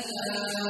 ألا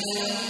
Música